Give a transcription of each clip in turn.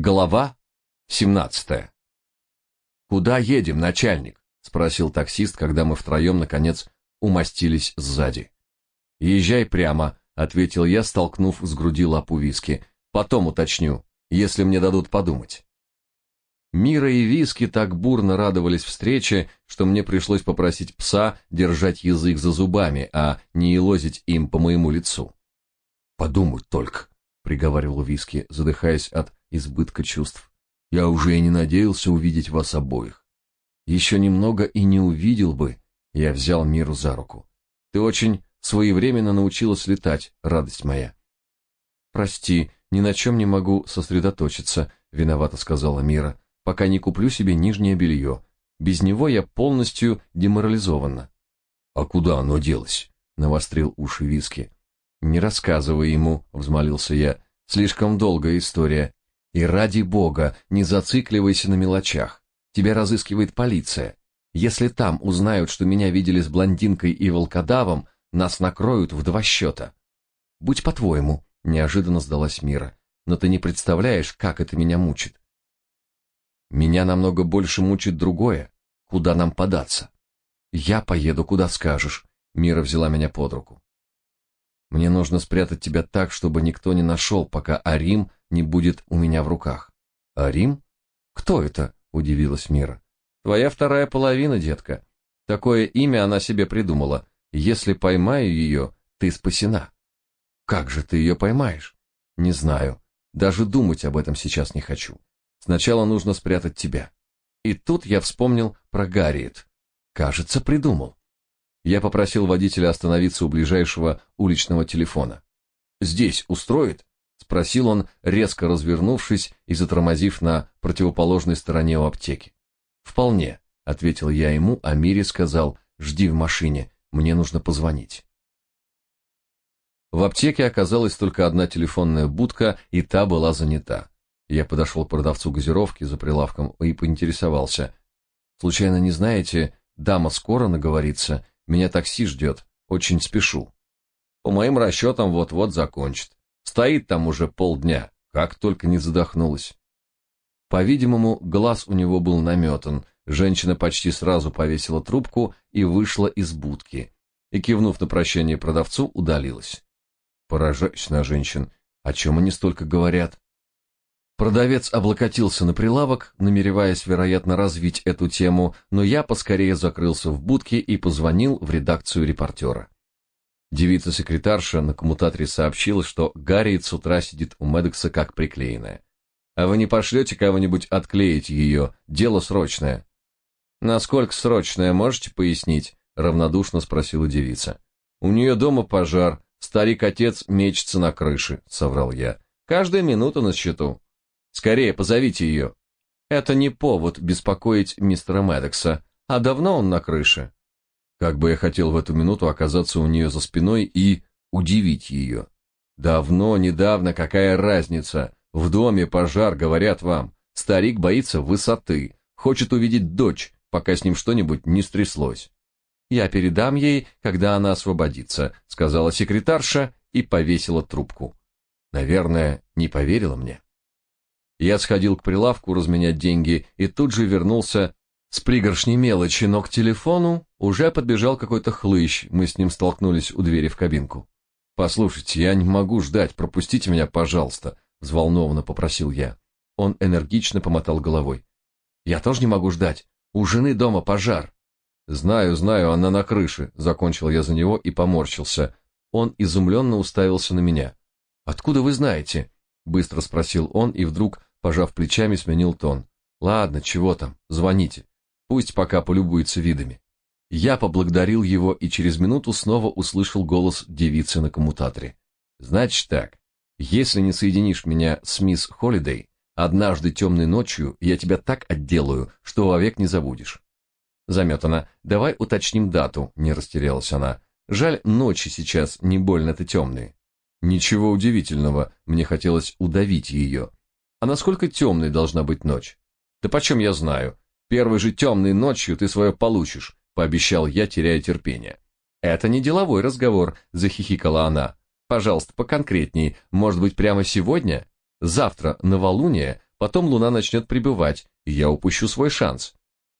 Глава 17. Куда едем, начальник? спросил таксист, когда мы втроем наконец умостились сзади. Езжай прямо, ответил я, столкнув с груди лапу виски. Потом уточню, если мне дадут подумать. Мира и Виски так бурно радовались встрече, что мне пришлось попросить пса держать язык за зубами, а не елозить им по моему лицу. Подумать только, приговаривал Виски, задыхаясь от избытка чувств. Я уже и не надеялся увидеть вас обоих. Еще немного и не увидел бы. Я взял Миру за руку. Ты очень своевременно научилась летать, радость моя. Прости, ни на чем не могу сосредоточиться, виновато сказала Мира, пока не куплю себе нижнее белье. Без него я полностью деморализована. А куда оно делось? навострил уши Виски. Не рассказывай ему, взмолился я. Слишком долгая история. И ради бога, не зацикливайся на мелочах. Тебя разыскивает полиция. Если там узнают, что меня видели с блондинкой и волкодавом, нас накроют в два счета. Будь по-твоему, неожиданно сдалась Мира. Но ты не представляешь, как это меня мучит. Меня намного больше мучит другое. Куда нам податься? Я поеду, куда скажешь. Мира взяла меня под руку. Мне нужно спрятать тебя так, чтобы никто не нашел, пока Арим не будет у меня в руках. Арим? Кто это? удивилась Мира. Твоя вторая половина, детка. Такое имя она себе придумала. Если поймаю ее, ты спасена. Как же ты ее поймаешь? Не знаю. Даже думать об этом сейчас не хочу. Сначала нужно спрятать тебя. И тут я вспомнил про Гарриет. Кажется, придумал. Я попросил водителя остановиться у ближайшего уличного телефона. «Здесь устроит?» — спросил он, резко развернувшись и затормозив на противоположной стороне у аптеки. «Вполне», — ответил я ему, а Мире сказал, «жди в машине, мне нужно позвонить». В аптеке оказалась только одна телефонная будка, и та была занята. Я подошел к продавцу газировки за прилавком и поинтересовался. «Случайно не знаете, дама скоро наговорится, меня такси ждет. Очень спешу. По моим расчетам, вот-вот закончит. Стоит там уже полдня, как только не задохнулась. По-видимому, глаз у него был наметан. Женщина почти сразу повесила трубку и вышла из будки. И, кивнув на прощание продавцу, удалилась. Поражаюсь на женщин. О чем они столько говорят? Продавец облокотился на прилавок, намереваясь, вероятно, развить эту тему, но я поскорее закрылся в будке и позвонил в редакцию репортера. Девица-секретарша на коммутаторе сообщила, что Гарриет с утра сидит у Медекса как приклеенная. «А вы не пошлете кого-нибудь отклеить ее? Дело срочное». «Насколько срочное, можете пояснить?» — равнодушно спросила девица. «У нее дома пожар, старик-отец мечется на крыше», — соврал я. «Каждая минута на счету». Скорее позовите ее. Это не повод беспокоить мистера Медекса. А давно он на крыше? Как бы я хотел в эту минуту оказаться у нее за спиной и удивить ее. Давно, недавно, какая разница? В доме пожар, говорят вам. Старик боится высоты, хочет увидеть дочь, пока с ним что-нибудь не стряслось. Я передам ей, когда она освободится, сказала секретарша и повесила трубку. Наверное, не поверила мне. Я сходил к прилавку разменять деньги и тут же вернулся с пригоршней мелочи, но к телефону уже подбежал какой-то хлыщ, мы с ним столкнулись у двери в кабинку. «Послушайте, я не могу ждать, пропустите меня, пожалуйста», — взволнованно попросил я. Он энергично помотал головой. «Я тоже не могу ждать. У жены дома пожар». «Знаю, знаю, она на крыше», — закончил я за него и поморщился. Он изумленно уставился на меня. «Откуда вы знаете?» — быстро спросил он и вдруг пожав плечами, сменил тон. Ладно, чего там, звоните. Пусть пока полюбуется видами. Я поблагодарил его и через минуту снова услышал голос девицы на коммутаторе. Значит так, если не соединишь меня с мисс Холидей, однажды темной ночью я тебя так отделаю, что вовек не забудешь. Заметана. Давай уточним дату, не растерялась она. Жаль, ночи сейчас не больно-то темные. Ничего удивительного, мне хотелось удавить ее. А насколько темной должна быть ночь? Да почем я знаю? Первой же темной ночью ты свое получишь, пообещал я, теряя терпение. Это не деловой разговор, захихикала она. Пожалуйста, поконкретней. Может быть, прямо сегодня? Завтра, новолуние, потом луна начнет прибывать, и я упущу свой шанс.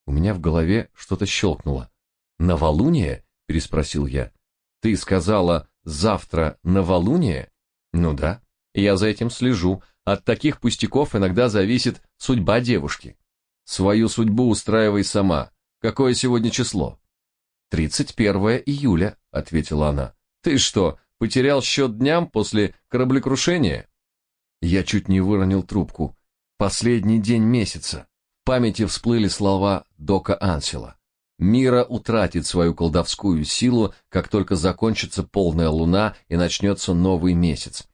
У меня в голове что-то щелкнуло. «Новолуние?» — переспросил я. «Ты сказала, завтра новолуние?» «Ну да, я за этим слежу. От таких пустяков иногда зависит судьба девушки». «Свою судьбу устраивай сама. Какое сегодня число?» «Тридцать первое июля», — ответила она. «Ты что, потерял счет дням после кораблекрушения?» Я чуть не выронил трубку. Последний день месяца. В памяти всплыли слова Дока Ансела. Мира утратит свою колдовскую силу, как только закончится полная луна и начнется новый месяц.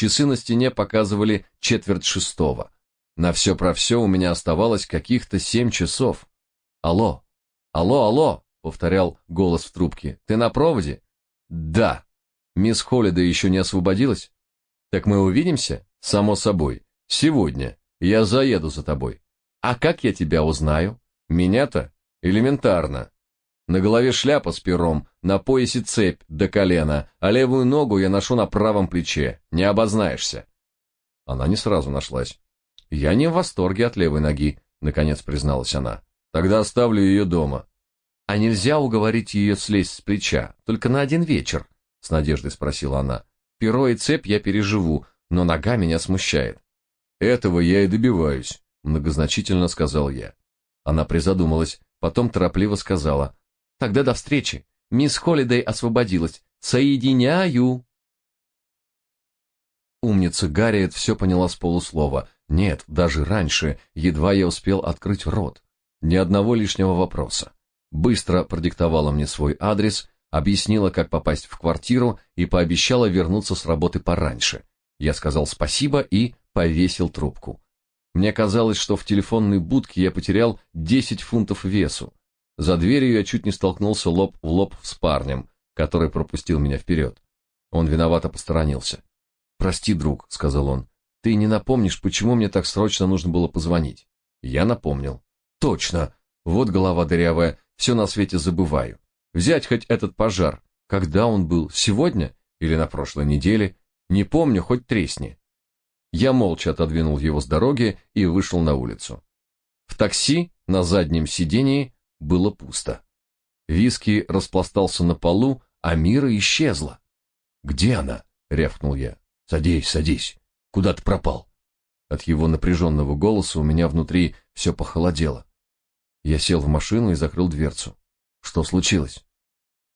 Часы на стене показывали четверть шестого. На все про все у меня оставалось каких-то семь часов. Алло, алло, алло, повторял голос в трубке. Ты на проводе? Да. Мисс Холлида еще не освободилась? Так мы увидимся? Само собой. Сегодня. Я заеду за тобой. А как я тебя узнаю? Меня-то? Элементарно. На голове шляпа с пером, на поясе цепь до колена, а левую ногу я ношу на правом плече. Не обознаешься. Она не сразу нашлась. Я не в восторге от левой ноги, наконец призналась она. Тогда оставлю ее дома. А нельзя уговорить ее слезть с плеча, только на один вечер, с надеждой спросила она. Перо и цепь я переживу, но нога меня смущает. Этого я и добиваюсь, многозначительно сказал я. Она призадумалась, потом торопливо сказала: "Тогда до встречи. Мисс Холидей освободилась. Соединяю". Умница Гарриет все поняла с полуслова. Нет, даже раньше, едва я успел открыть рот. Ни одного лишнего вопроса. Быстро продиктовала мне свой адрес, объяснила, как попасть в квартиру и пообещала вернуться с работы пораньше. Я сказал спасибо и повесил трубку. Мне казалось, что в телефонной будке я потерял 10 фунтов весу. За дверью я чуть не столкнулся лоб в лоб с парнем, который пропустил меня вперед. Он виновато посторонился. «Прости, друг», — сказал он, — «ты не напомнишь, почему мне так срочно нужно было позвонить?» Я напомнил. «Точно! Вот голова дырявая, все на свете забываю. Взять хоть этот пожар. Когда он был? Сегодня? Или на прошлой неделе? Не помню, хоть тресни. Я молча отодвинул его с дороги и вышел на улицу. В такси на заднем сидении было пусто. Виски распластался на полу, а Мира исчезла. «Где она?» — рявкнул я. «Садись, садись. Куда ты пропал?» От его напряженного голоса у меня внутри все похолодело. Я сел в машину и закрыл дверцу. Что случилось?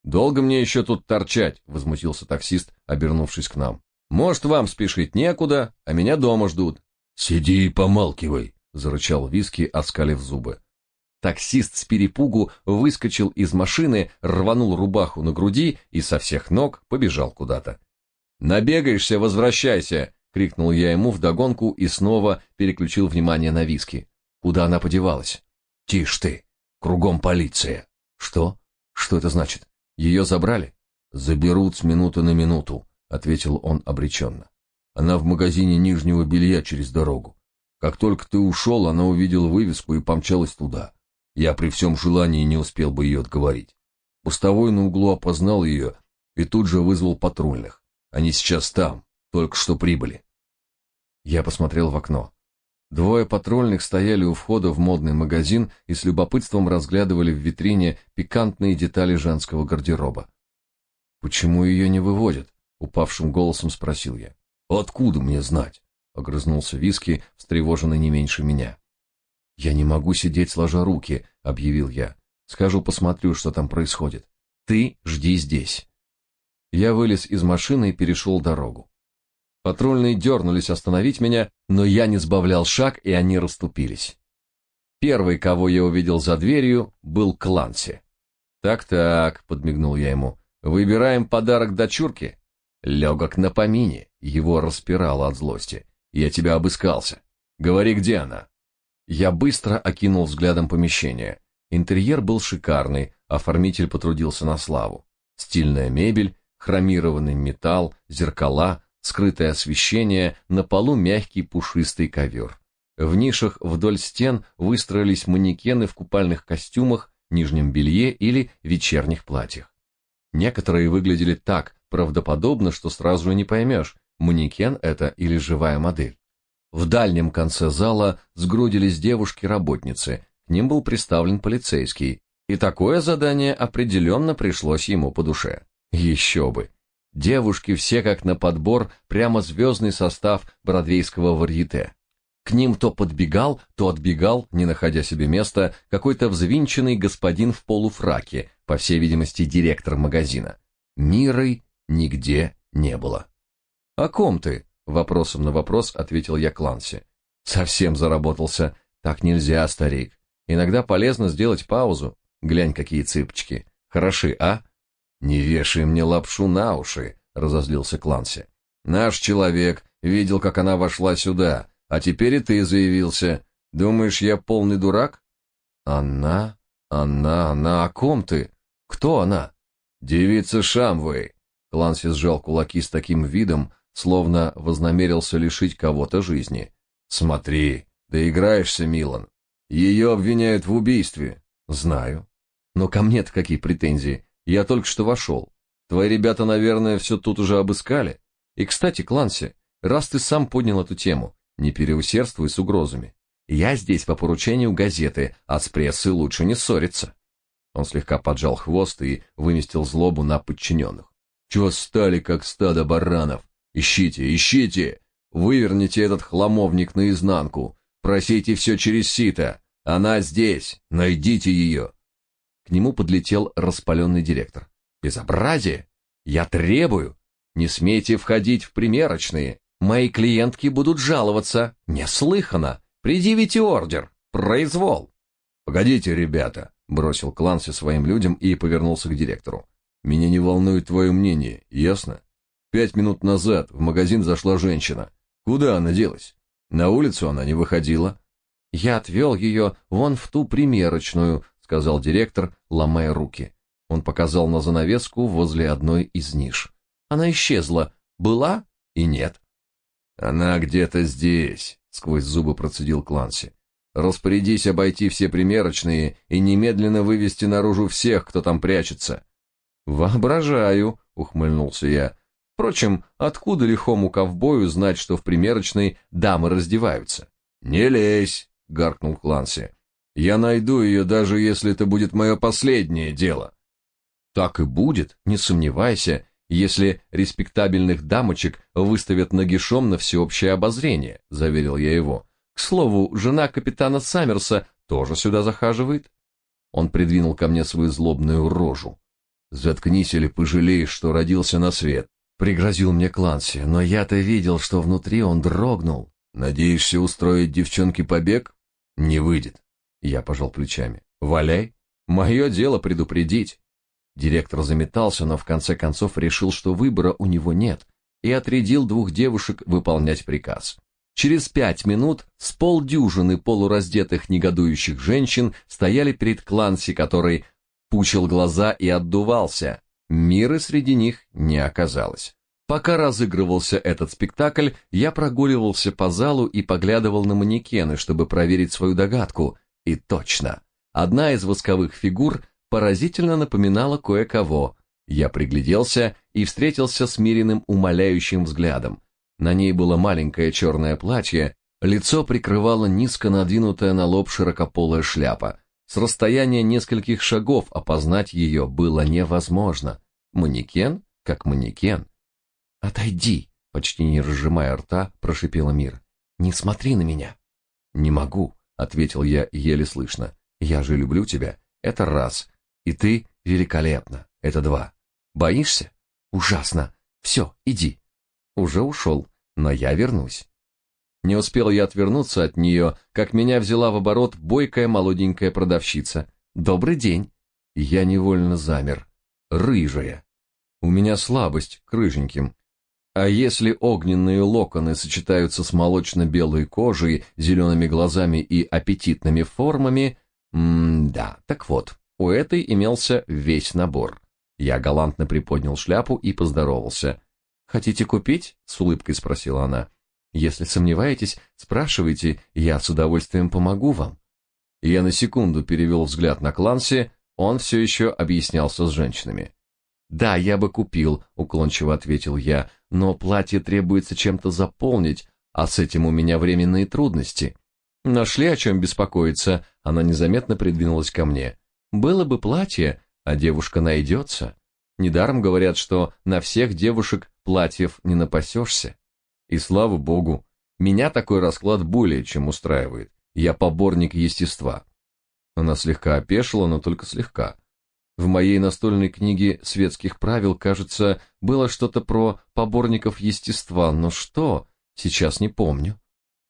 «Долго мне еще тут торчать?» — возмутился таксист, обернувшись к нам. Может, вам спешить некуда, а меня дома ждут. Сиди и помалкивай, зарычал Виски, оскалив зубы. Таксист с перепугу выскочил из машины, рванул рубаху на груди и со всех ног побежал куда-то. "Набегаешься, возвращайся", крикнул я ему вдогонку и снова переключил внимание на Виски. Куда она подевалась? "Тише ты, кругом полиция". "Что? Что это значит? Ее забрали?" "Заберут с минуты на минуту ответил он обреченно. Она в магазине нижнего белья через дорогу. Как только ты ушел, она увидела вывеску и помчалась туда. Я при всем желании не успел бы ее отговорить. Пустовой на углу опознал ее и тут же вызвал патрульных. Они сейчас там, только что прибыли. Я посмотрел в окно. Двое патрульных стояли у входа в модный магазин и с любопытством разглядывали в витрине пикантные детали женского гардероба. Почему ее не выводят? упавшим голосом спросил я. Откуда мне знать? огрызнулся Виски, встревоженный не меньше меня. Я не могу сидеть сложа руки, объявил я. Скажу, посмотрю, что там происходит. Ты жди здесь. Я вылез из машины и перешел дорогу. Патрульные дернулись остановить меня, но я не сбавлял шаг, и они расступились. Первый, кого я увидел за дверью, был Кланси. Так-так, подмигнул я ему. Выбираем подарок дочурке. Легок на помине, его распирало от злости. Я тебя обыскался. Говори, где она? Я быстро окинул взглядом помещение. Интерьер был шикарный, оформитель потрудился на славу. Стильная мебель, хромированный металл, зеркала, скрытое освещение, на полу мягкий пушистый ковер. В нишах вдоль стен выстроились манекены в купальных костюмах, нижнем белье или вечерних платьях. Некоторые выглядели так правдоподобно, что сразу не поймешь, манекен это или живая модель. В дальнем конце зала сгрудились девушки-работницы, к ним был представлен полицейский, и такое задание определенно пришлось ему по душе. Еще бы! Девушки все как на подбор, прямо звездный состав бродвейского варьете. К ним то подбегал, то отбегал, не находя себе места, какой-то взвинченный господин в полуфраке, по всей видимости, директор магазина. Миры нигде не было. «О ком ты?» — вопросом на вопрос ответил я Кланси. «Совсем заработался. Так нельзя, старик. Иногда полезно сделать паузу. Глянь, какие цыпочки. Хороши, а?» «Не вешай мне лапшу на уши», — разозлился Кланси. «Наш человек видел, как она вошла сюда, а теперь и ты заявился. Думаешь, я полный дурак? Она, она, она, о ком ты? Кто она? Девица Шамвей. Кланси сжал кулаки с таким видом, словно вознамерился лишить кого-то жизни. Смотри, доиграешься, Милан. Ее обвиняют в убийстве. Знаю. Но ко мне-то какие претензии? Я только что вошел. Твои ребята, наверное, все тут уже обыскали. И, кстати, Кланси, раз ты сам поднял эту тему, не переусердствуй с угрозами. Я здесь по поручению газеты, а с прессой лучше не ссориться. Он слегка поджал хвост и выместил злобу на подчиненных. Чего стали, как стадо баранов? Ищите, ищите! Выверните этот хламовник наизнанку. Просите все через сито. Она здесь. Найдите ее. К нему подлетел распаленный директор. Безобразие! Я требую! Не смейте входить в примерочные. Мои клиентки будут жаловаться. Неслыханно. Предъявите ордер. Произвол. Погодите, ребята, бросил Кланси своим людям и повернулся к директору. Меня не волнует твое мнение, ясно? Пять минут назад в магазин зашла женщина. Куда она делась? На улицу она не выходила. Я отвел ее вон в ту примерочную, сказал директор, ломая руки. Он показал на занавеску возле одной из ниш. Она исчезла. Была и нет. Она где-то здесь, сквозь зубы процедил Кланси. Распорядись обойти все примерочные и немедленно вывести наружу всех, кто там прячется. Воображаю, ухмыльнулся я. Впрочем, откуда лихому ковбою знать, что в примерочной дамы раздеваются? Не лезь, гаркнул Кланси. Я найду ее, даже если это будет мое последнее дело. Так и будет, не сомневайся, если респектабельных дамочек выставят нагишом на всеобщее обозрение, заверил я его. К слову, жена капитана Саммерса тоже сюда захаживает. Он придвинул ко мне свою злобную рожу. Заткнись или пожалеешь, что родился на свет, пригрозил мне Кланси, но я-то видел, что внутри он дрогнул. Надеешься устроить девчонке побег? Не выйдет. Я пожал плечами. Валяй. Мое дело предупредить. Директор заметался, но в конце концов решил, что выбора у него нет, и отрядил двух девушек выполнять приказ. Через пять минут с полдюжины полураздетых негодующих женщин стояли перед Кланси, который пучил глаза и отдувался. Мира среди них не оказалось. Пока разыгрывался этот спектакль, я прогуливался по залу и поглядывал на манекены, чтобы проверить свою догадку. И точно, одна из восковых фигур поразительно напоминала кое-кого. Я пригляделся и встретился с Мириным умоляющим взглядом. На ней было маленькое черное платье, лицо прикрывала низко надвинутая на лоб широкополая шляпа. С расстояния нескольких шагов опознать ее было невозможно. Манекен как манекен. «Отойди!» — почти не разжимая рта, прошипела Мир. «Не смотри на меня!» «Не могу», — ответил я еле слышно. «Я же люблю тебя. Это раз. И ты великолепна. Это два. Боишься? Ужасно. Все, иди. Уже ушел, но я вернусь. Не успел я отвернуться от нее, как меня взяла в оборот бойкая молоденькая продавщица. Добрый день. Я невольно замер. Рыжая. У меня слабость к рыженьким. А если огненные локоны сочетаются с молочно-белой кожей, зелеными глазами и аппетитными формами, м-да, так вот, у этой имелся весь набор. Я галантно приподнял шляпу и поздоровался. «Хотите купить?» — с улыбкой спросила она. «Если сомневаетесь, спрашивайте, я с удовольствием помогу вам». Я на секунду перевел взгляд на Кланси, он все еще объяснялся с женщинами. «Да, я бы купил», — уклончиво ответил я, «но платье требуется чем-то заполнить, а с этим у меня временные трудности. Нашли о чем беспокоиться, она незаметно придвинулась ко мне. Было бы платье, а девушка найдется. Недаром говорят, что на всех девушек платьев не напасешься. И слава богу, меня такой расклад более чем устраивает. Я поборник естества. Она слегка опешила, но только слегка. В моей настольной книге светских правил, кажется, было что-то про поборников естества, но что, сейчас не помню.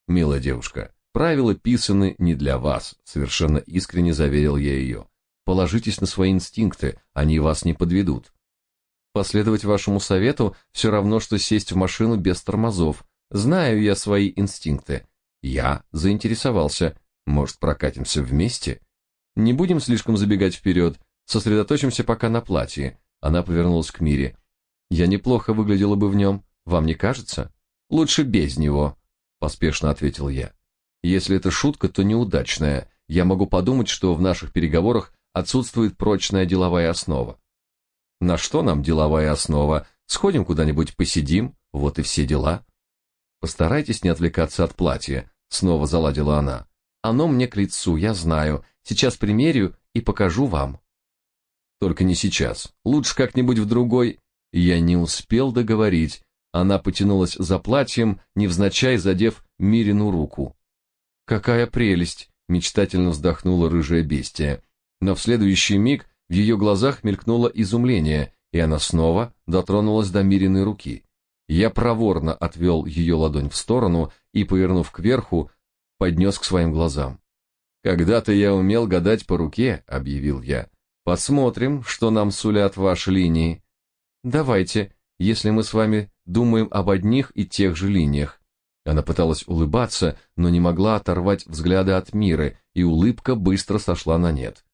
Милая девушка, правила писаны не для вас, совершенно искренне заверил я ее. Положитесь на свои инстинкты, они вас не подведут. Последовать вашему совету все равно, что сесть в машину без тормозов. Знаю я свои инстинкты. Я заинтересовался. Может, прокатимся вместе? Не будем слишком забегать вперед. Сосредоточимся пока на платье. Она повернулась к Мире. Я неплохо выглядела бы в нем, вам не кажется? Лучше без него, поспешно ответил я. Если это шутка, то неудачная. Я могу подумать, что в наших переговорах отсутствует прочная деловая основа. На что нам деловая основа? Сходим куда-нибудь посидим, вот и все дела. Постарайтесь не отвлекаться от платья, снова заладила она. Оно мне к лицу, я знаю. Сейчас примерю и покажу вам. Только не сейчас. Лучше как-нибудь в другой. Я не успел договорить. Она потянулась за платьем, невзначай задев Мирину руку. Какая прелесть, мечтательно вздохнула рыжая бестия. Но в следующий миг в ее глазах мелькнуло изумление, и она снова дотронулась до Мириной руки. Я проворно отвел ее ладонь в сторону и, повернув кверху, поднес к своим глазам. «Когда-то я умел гадать по руке», — объявил я. Посмотрим, что нам сулят ваши линии. Давайте, если мы с вами думаем об одних и тех же линиях. Она пыталась улыбаться, но не могла оторвать взгляда от мира, и улыбка быстро сошла на нет.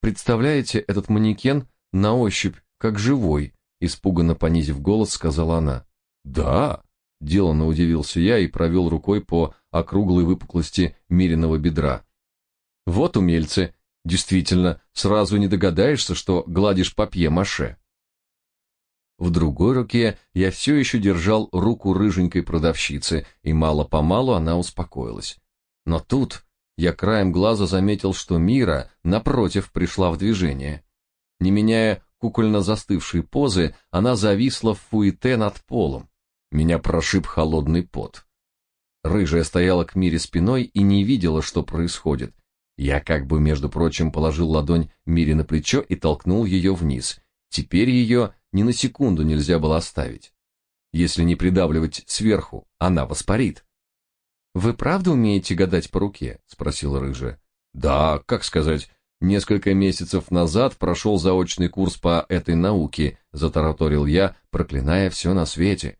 Представляете, этот манекен на ощупь как живой, испуганно понизив голос, сказала она. Да, деланно удивился я и провел рукой по округлой выпуклости Мириного бедра. Вот умельцы, Действительно, сразу не догадаешься, что гладишь папье-маше. В другой руке я все еще держал руку рыженькой продавщицы, и мало-помалу она успокоилась. Но тут я краем глаза заметил, что Мира, напротив, пришла в движение. Не меняя кукольно застывшей позы, она зависла в фуете над полом. Меня прошиб холодный пот. Рыжая стояла к Мире спиной и не видела, что происходит, я как бы, между прочим, положил ладонь Мире на плечо и толкнул ее вниз. Теперь ее ни на секунду нельзя было оставить. Если не придавливать сверху, она воспарит. «Вы правда умеете гадать по руке?» — спросила рыжая. «Да, как сказать, несколько месяцев назад прошел заочный курс по этой науке», — затараторил я, проклиная все на свете.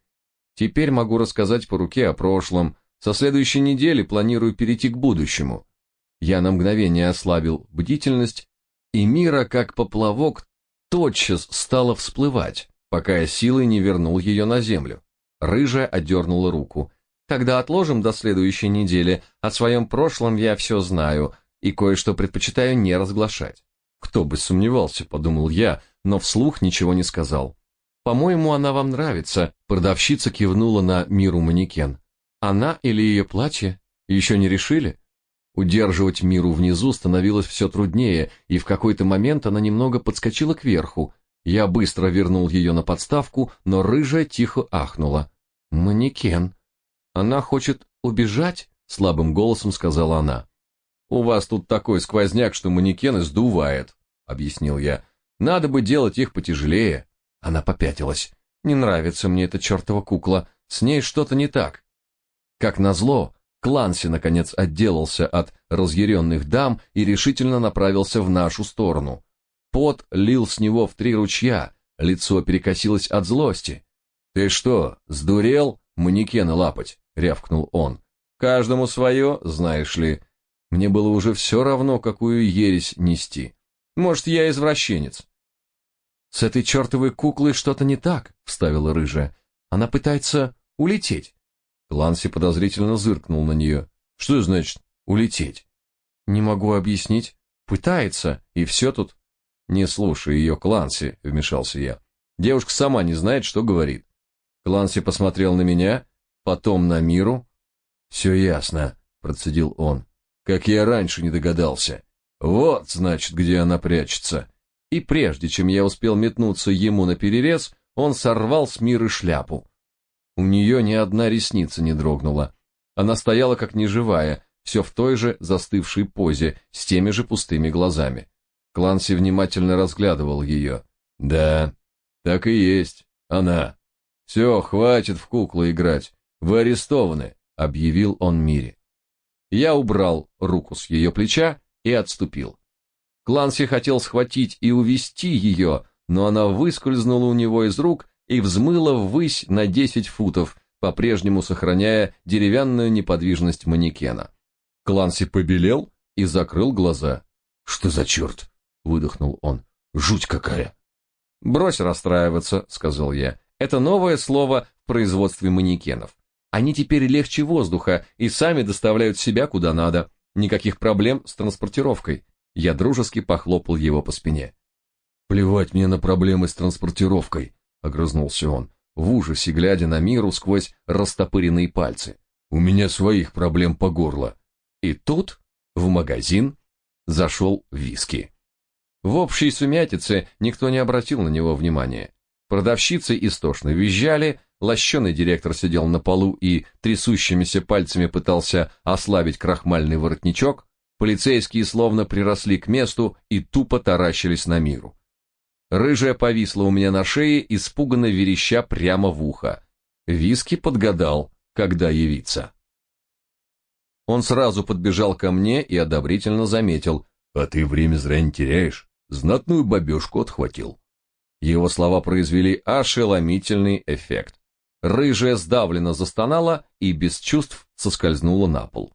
«Теперь могу рассказать по руке о прошлом. Со следующей недели планирую перейти к будущему. Я на мгновение ослабил бдительность, и мира, как поплавок, тотчас стала всплывать, пока я силой не вернул ее на землю. Рыжая отдернула руку. «Тогда отложим до следующей недели. О своем прошлом я все знаю, и кое-что предпочитаю не разглашать». «Кто бы сомневался», — подумал я, но вслух ничего не сказал. «По-моему, она вам нравится», — продавщица кивнула на миру манекен. «Она или ее платье? Еще не решили?» Удерживать миру внизу становилось все труднее, и в какой-то момент она немного подскочила кверху. Я быстро вернул ее на подставку, но рыжая тихо ахнула. «Манекен. Она хочет убежать?» — слабым голосом сказала она. «У вас тут такой сквозняк, что манекены сдувает», — объяснил я. «Надо бы делать их потяжелее». Она попятилась. «Не нравится мне эта чертова кукла. С ней что-то не так». Как назло, Кланси, наконец, отделался от разъяренных дам и решительно направился в нашу сторону. Пот лил с него в три ручья, лицо перекосилось от злости. «Ты что, сдурел манекена лапать?» — рявкнул он. «Каждому свое, знаешь ли. Мне было уже все равно, какую ересь нести. Может, я извращенец». «С этой чертовой куклой что-то не так», — вставила рыжая. «Она пытается улететь». Ланси подозрительно зыркнул на нее. Что значит улететь? Не могу объяснить. Пытается, и все тут. Не слушай ее, Кланси, вмешался я. Девушка сама не знает, что говорит. Кланси посмотрел на меня, потом на Миру, «Все ясно», — процедил он. «Как я раньше не догадался. Вот, значит, где она прячется». И прежде чем я успел метнуться ему на перерез, он сорвал с Миры шляпу. У нее ни одна ресница не дрогнула. Она стояла как неживая, все в той же застывшей позе, с теми же пустыми глазами. Кланси внимательно разглядывал ее. «Да, так и есть, она. Все, хватит в куклу играть. Вы арестованы», — объявил он Мире. Я убрал руку с ее плеча и отступил. Кланси хотел схватить и увести ее, но она выскользнула у него из рук и взмыла ввысь на десять футов, по-прежнему сохраняя деревянную неподвижность манекена. Кланси побелел и закрыл глаза. «Что за черт?» — выдохнул он. «Жуть какая!» «Брось расстраиваться», — сказал я. «Это новое слово в производстве манекенов. Они теперь легче воздуха и сами доставляют себя куда надо. Никаких проблем с транспортировкой». Я дружески похлопал его по спине. «Плевать мне на проблемы с транспортировкой», — огрызнулся он, в ужасе глядя на миру сквозь растопыренные пальцы. «У меня своих проблем по горло». И тут в магазин зашел виски. В общей сумятице никто не обратил на него внимания. Продавщицы истошно визжали, лощеный директор сидел на полу и трясущимися пальцами пытался ослабить крахмальный воротничок, полицейские словно приросли к месту и тупо таращились на миру. Рыжая повисла у меня на шее, испуганно вереща прямо в ухо. Виски подгадал, когда явиться. Он сразу подбежал ко мне и одобрительно заметил, «А ты время зря не теряешь, знатную бабешку отхватил». Его слова произвели ошеломительный эффект. Рыжая сдавленно застонала и без чувств соскользнула на пол.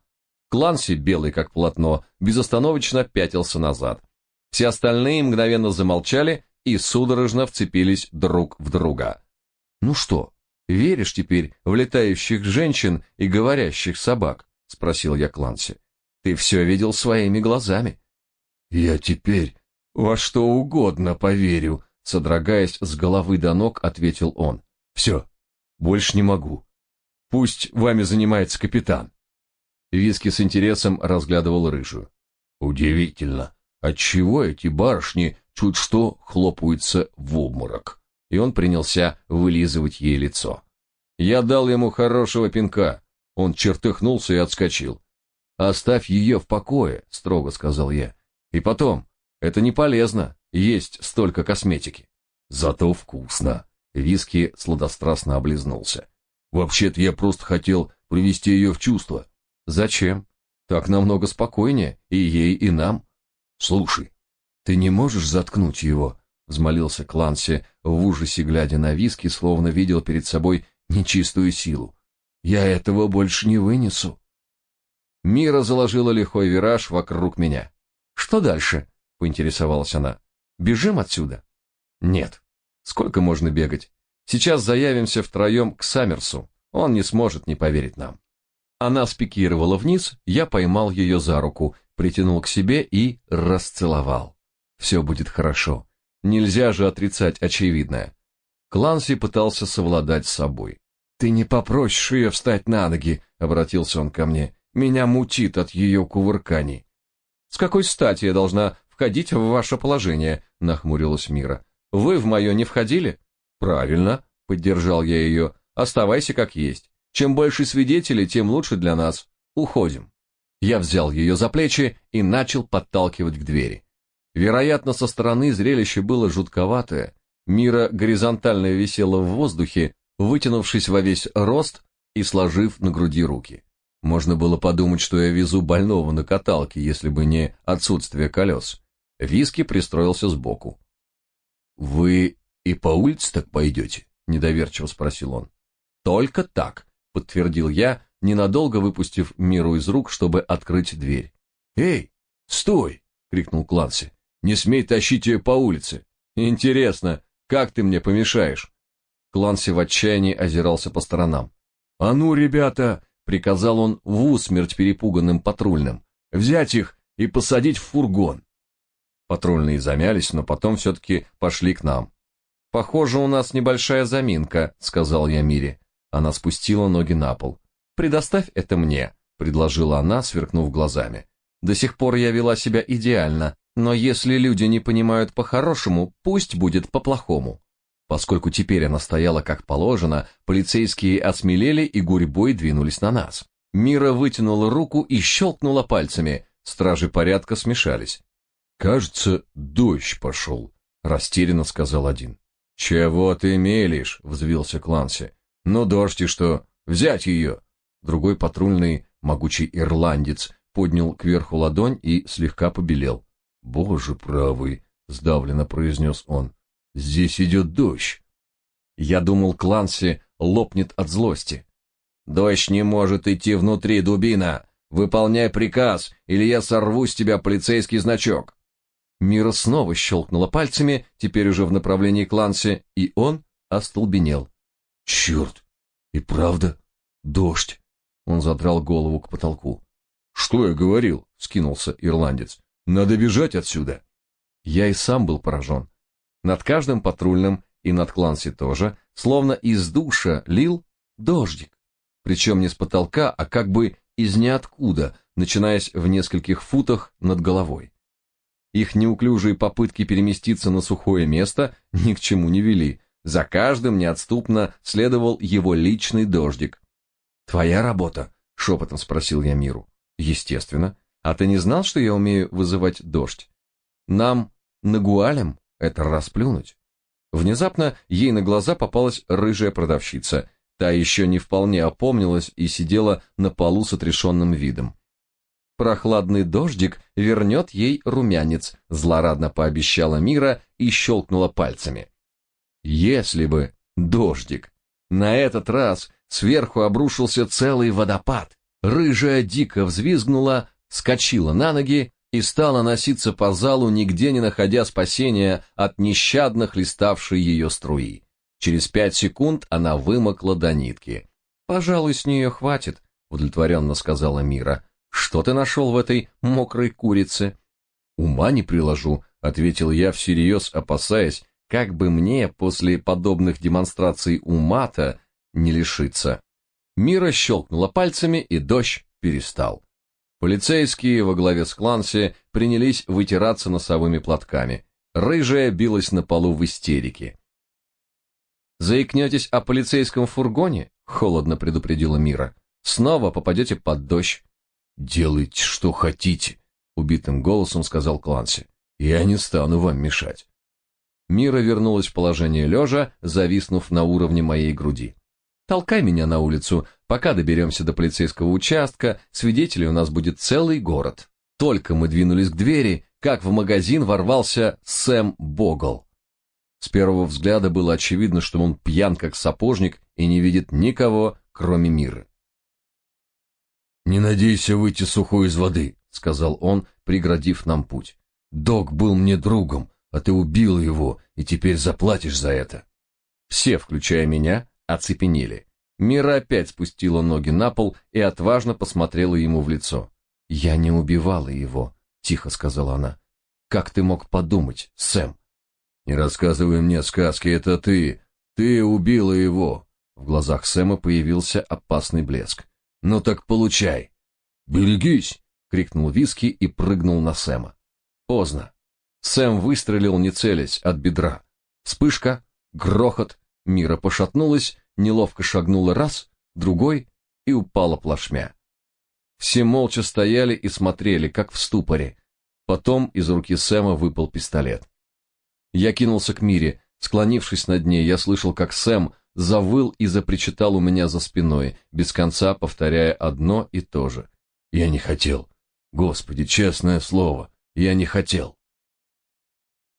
Кланси, белый как полотно, безостановочно пятился назад. Все остальные мгновенно замолчали и судорожно вцепились друг в друга. «Ну что, веришь теперь в летающих женщин и говорящих собак?» — спросил я Кланси. «Ты все видел своими глазами». «Я теперь во что угодно поверю», — содрогаясь с головы до ног, ответил он. «Все, больше не могу. Пусть вами занимается капитан». Виски с интересом разглядывал рыжую. «Удивительно, отчего эти барышни чуть что хлопаются в обморок. И он принялся вылизывать ей лицо. Я дал ему хорошего пинка. Он чертыхнулся и отскочил. «Оставь ее в покое», — строго сказал я. «И потом, это не полезно, есть столько косметики». «Зато вкусно», — Виски сладострастно облизнулся. «Вообще-то я просто хотел привести ее в чувство». «Зачем? Так намного спокойнее и ей, и нам». «Слушай, «Ты не можешь заткнуть его?» — взмолился Кланси, в ужасе глядя на виски, словно видел перед собой нечистую силу. «Я этого больше не вынесу». Мира заложила лихой вираж вокруг меня. «Что дальше?» — поинтересовалась она. «Бежим отсюда?» «Нет. Сколько можно бегать? Сейчас заявимся втроем к Саммерсу. Он не сможет не поверить нам». Она спикировала вниз, я поймал ее за руку, притянул к себе и расцеловал. Все будет хорошо. Нельзя же отрицать очевидное. Кланси пытался совладать с собой. «Ты не попросишь ее встать на ноги», — обратился он ко мне. «Меня мутит от ее кувырканий». «С какой стати я должна входить в ваше положение?» — нахмурилась Мира. «Вы в мое не входили?» «Правильно», — поддержал я ее. «Оставайся как есть. Чем больше свидетелей, тем лучше для нас. Уходим». Я взял ее за плечи и начал подталкивать к двери. Вероятно, со стороны зрелище было жутковатое. Мира горизонтально висела в воздухе, вытянувшись во весь рост и сложив на груди руки. Можно было подумать, что я везу больного на каталке, если бы не отсутствие колес. Виски пристроился сбоку. «Вы и по улице так пойдете?» — недоверчиво спросил он. «Только так», — подтвердил я, ненадолго выпустив Миру из рук, чтобы открыть дверь. «Эй, стой!» — крикнул Кланси. Не смей тащить ее по улице. Интересно, как ты мне помешаешь?» Кланси в отчаянии озирался по сторонам. «А ну, ребята!» — приказал он в усмерть перепуганным патрульным. «Взять их и посадить в фургон!» Патрульные замялись, но потом все-таки пошли к нам. «Похоже, у нас небольшая заминка», — сказал я Мире. Она спустила ноги на пол. предоставь это мне, предложила она, сверкнув глазами. До сих пор я вела себя идеально, но если люди не понимают по-хорошему, пусть будет по-плохому. Поскольку теперь она стояла как положено, полицейские осмелели и гурьбой двинулись на нас. Мира вытянула руку и щелкнула пальцами. Стражи порядка смешались. «Кажется, дождь пошел», — растерянно сказал один. «Чего ты мелешь?» — взвился Кланси. «Ну, дождь и что? Взять ее!» Другой патрульный, могучий ирландец, поднял кверху ладонь и слегка побелел. «Боже правый!» — сдавленно произнес он. «Здесь идет дождь!» Я думал, Кланси лопнет от злости. «Дождь не может идти внутри, дубина! Выполняй приказ, или я сорву с тебя полицейский значок!» Мира снова щелкнула пальцами, теперь уже в направлении Кланси, и он остолбенел. «Черт! И правда? Дождь!» Он задрал голову к потолку. «Что я говорил?» — скинулся ирландец. «Надо бежать отсюда!» Я и сам был поражен. Над каждым патрульным и над Кланси тоже, словно из душа лил дождик. Причем не с потолка, а как бы из ниоткуда, начинаясь в нескольких футах над головой. Их неуклюжие попытки переместиться на сухое место ни к чему не вели. За каждым неотступно следовал его личный дождик. «Твоя работа?» — шепотом спросил я Миру. «Естественно. А ты не знал, что я умею вызывать дождь? Нам, нагуалем, это расплюнуть». Внезапно ей на глаза попалась рыжая продавщица. Та еще не вполне опомнилась и сидела на полу с отрешенным видом. Прохладный дождик вернет ей румянец, злорадно пообещала Мира и щелкнула пальцами. Если бы дождик. На этот раз сверху обрушился целый водопад. Рыжая дико взвизгнула, скочила на ноги и стала носиться по залу, нигде не находя спасения от нещадно хлеставшей ее струи. Через пять секунд она вымокла до нитки. «Пожалуй, с нее хватит», — удовлетворенно сказала Мира. Что ты нашел в этой мокрой курице? Ума не приложу, ответил я всерьез, опасаясь, как бы мне после подобных демонстраций ума-то не лишиться. Мира щелкнула пальцами, и дождь перестал. Полицейские во главе с Кланси принялись вытираться носовыми платками. Рыжая билась на полу в истерике. «Заикнетесь о полицейском фургоне?» — холодно предупредила Мира. «Снова попадете под дождь. «Делайте, что хотите», — убитым голосом сказал Кланси. «Я не стану вам мешать». Мира вернулась в положение лежа, зависнув на уровне моей груди. «Толкай меня на улицу, пока доберемся до полицейского участка, свидетелей у нас будет целый город». Только мы двинулись к двери, как в магазин ворвался Сэм Богл. С первого взгляда было очевидно, что он пьян как сапожник и не видит никого, кроме Миры. «Не надейся выйти сухой из воды», — сказал он, преградив нам путь. «Док был мне другом, а ты убил его, и теперь заплатишь за это». Все, включая меня, оцепенели. Мира опять спустила ноги на пол и отважно посмотрела ему в лицо. «Я не убивала его», — тихо сказала она. «Как ты мог подумать, Сэм?» «Не рассказывай мне сказки, это ты. Ты убила его». В глазах Сэма появился опасный блеск. Ну так получай. Берегись, крикнул Виски и прыгнул на Сэма. Поздно. Сэм выстрелил не целясь от бедра. Вспышка, грохот, Мира пошатнулась, неловко шагнула раз, другой и упала плашмя. Все молча стояли и смотрели, как в ступоре. Потом из руки Сэма выпал пистолет. Я кинулся к Мире. Склонившись над ней, я слышал, как Сэм завыл и запричитал у меня за спиной, без конца повторяя одно и то же. Я не хотел. Господи, честное слово, я не хотел.